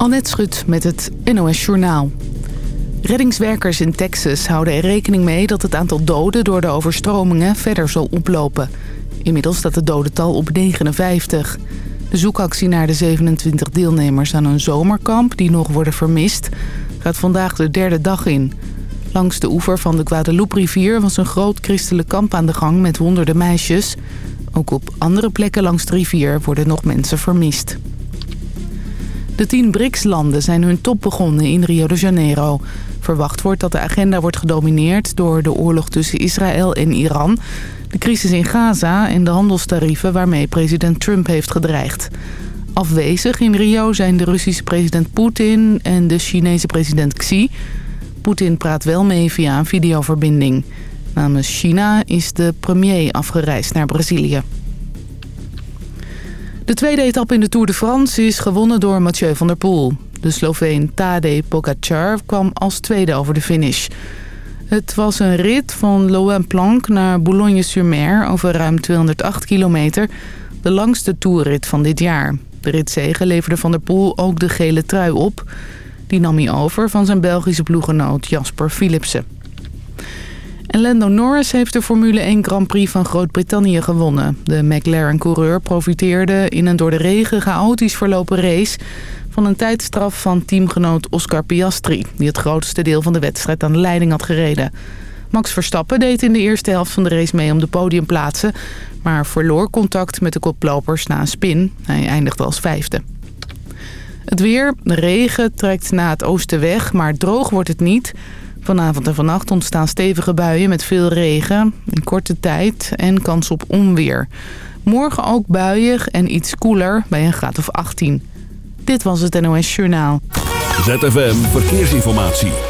Annette Schut met het NOS Journaal. Reddingswerkers in Texas houden er rekening mee dat het aantal doden door de overstromingen verder zal oplopen. Inmiddels staat het dodental op 59. De zoekactie naar de 27 deelnemers aan een zomerkamp die nog worden vermist... gaat vandaag de derde dag in. Langs de oever van de Guadalupe-rivier was een groot christelijk kamp aan de gang met honderden meisjes. Ook op andere plekken langs de rivier worden nog mensen vermist. De tien BRICS-landen zijn hun top begonnen in Rio de Janeiro. Verwacht wordt dat de agenda wordt gedomineerd door de oorlog tussen Israël en Iran... de crisis in Gaza en de handelstarieven waarmee president Trump heeft gedreigd. Afwezig in Rio zijn de Russische president Poetin en de Chinese president Xi. Poetin praat wel mee via een videoverbinding. Namens China is de premier afgereisd naar Brazilië. De tweede etappe in de Tour de France is gewonnen door Mathieu van der Poel. De Sloveen Tadej Pogacar kwam als tweede over de finish. Het was een rit van Loen-Planck naar Boulogne-sur-Mer over ruim 208 kilometer. De langste toerrit van dit jaar. De ritzege leverde Van der Poel ook de gele trui op. Die nam hij over van zijn Belgische ploegenoot Jasper Philipsen. En Lando Norris heeft de Formule 1 Grand Prix van Groot-Brittannië gewonnen. De McLaren-coureur profiteerde in een door de regen chaotisch verlopen race... van een tijdstraf van teamgenoot Oscar Piastri... die het grootste deel van de wedstrijd aan de leiding had gereden. Max Verstappen deed in de eerste helft van de race mee om de podiumplaatsen... maar verloor contact met de koplopers na een spin. Hij eindigde als vijfde. Het weer, de regen trekt na het oosten weg, maar droog wordt het niet... Vanavond en vannacht ontstaan stevige buien met veel regen, in korte tijd en kans op onweer. Morgen ook buiig en iets koeler bij een graad of 18. Dit was het NOS Journaal. ZFM Verkeersinformatie.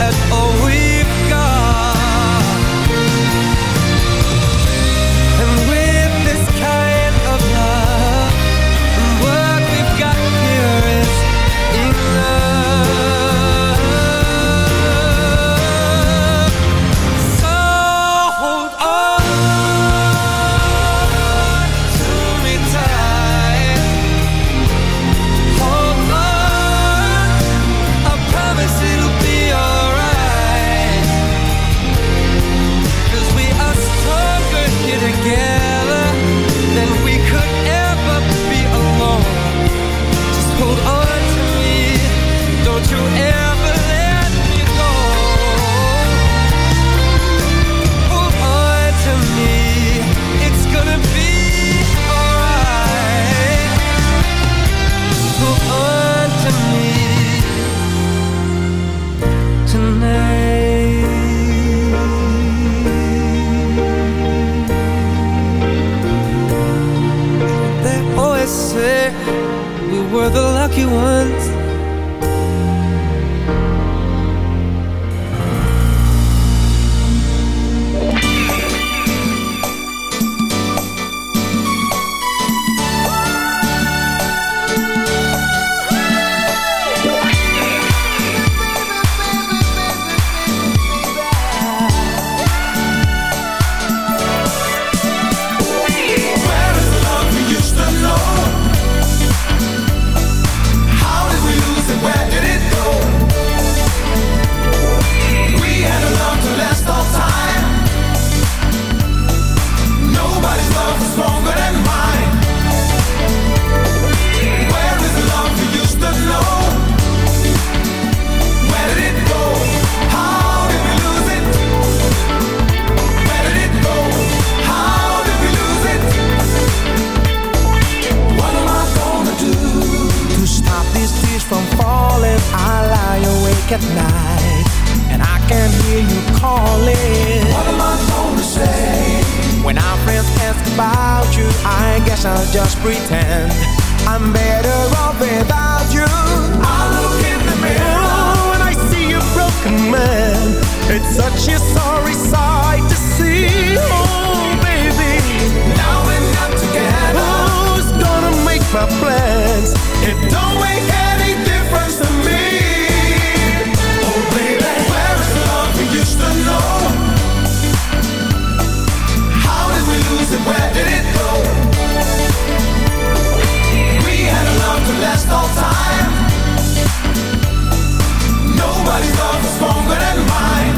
at all we've back at night And I can hear you calling. What am I gonna say? When our friends ask about you I guess I'll just pretend I'm better off without you. I look in the mirror And I see a broken man. It's such a sorry sight to see. Oh baby. Now we're not together. Who's gonna make my plans? It don't make time. Nobody's love is stronger than mine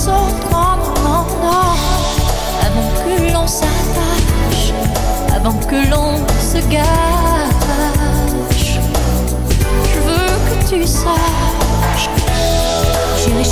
les autres en avant que l'on s'attache, avant que l'on se gâche. Je veux que tu saches, j'irai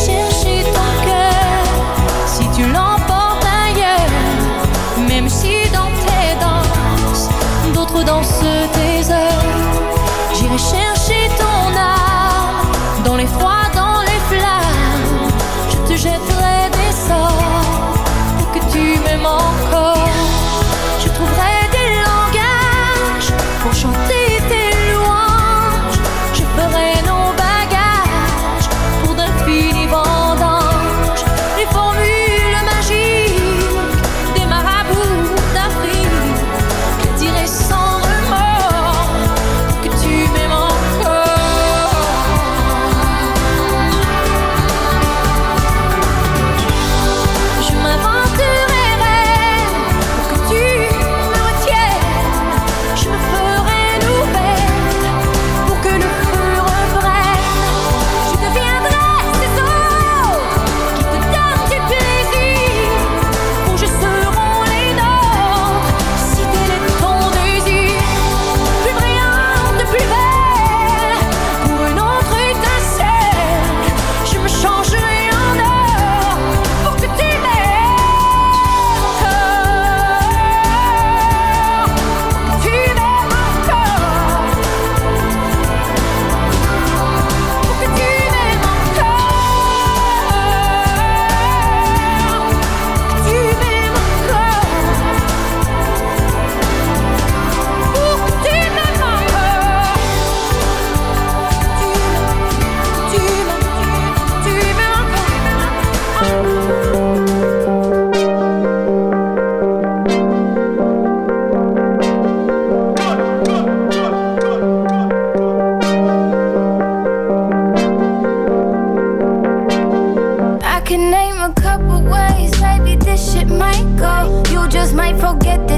forget this.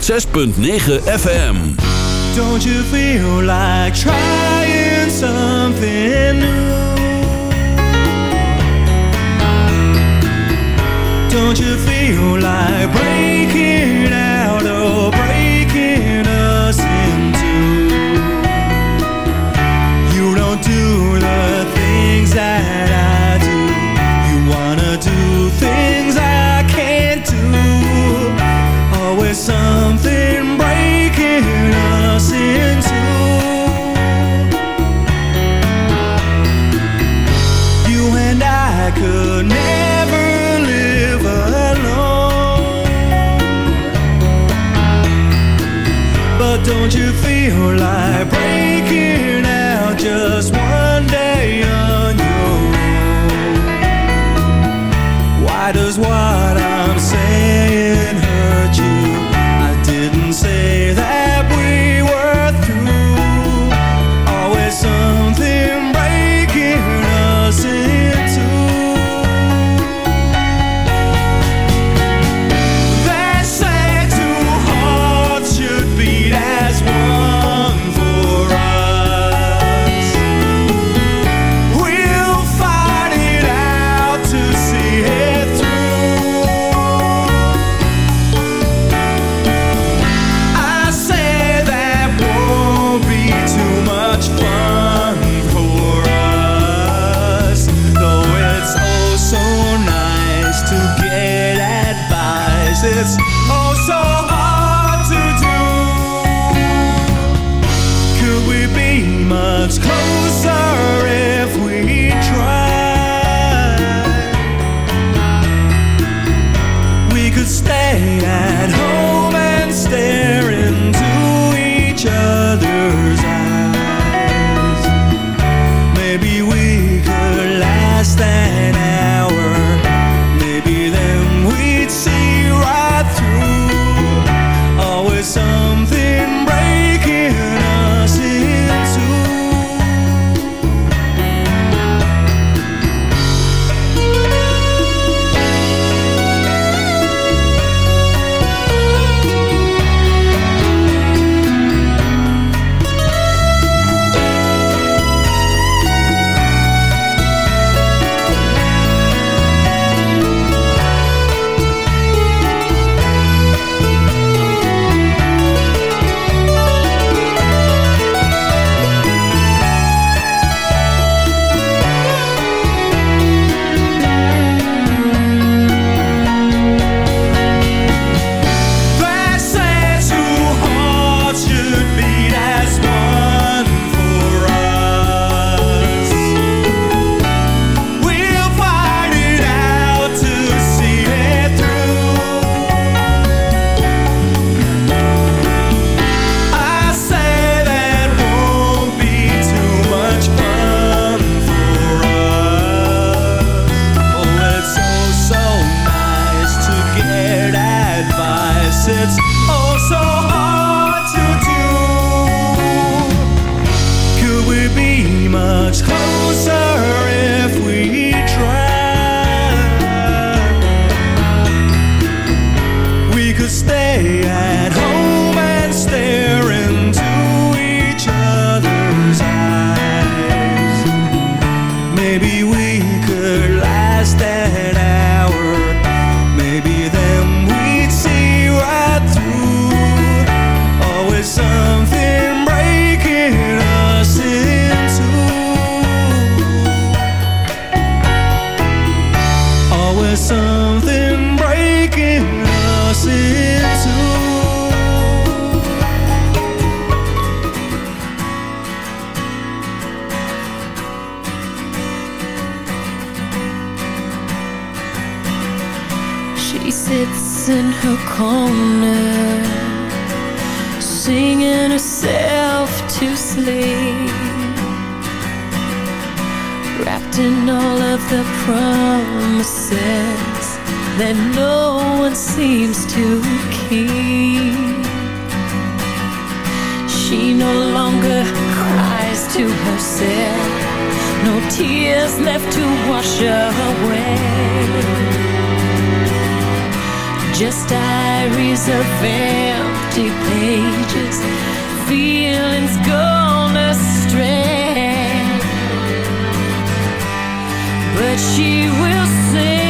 106.9 FM. Don't you feel like is why all of the promises that no one seems to keep. She no longer cries to herself, no tears left to wash away just diaries of empty pages, feelings gone astray but she will say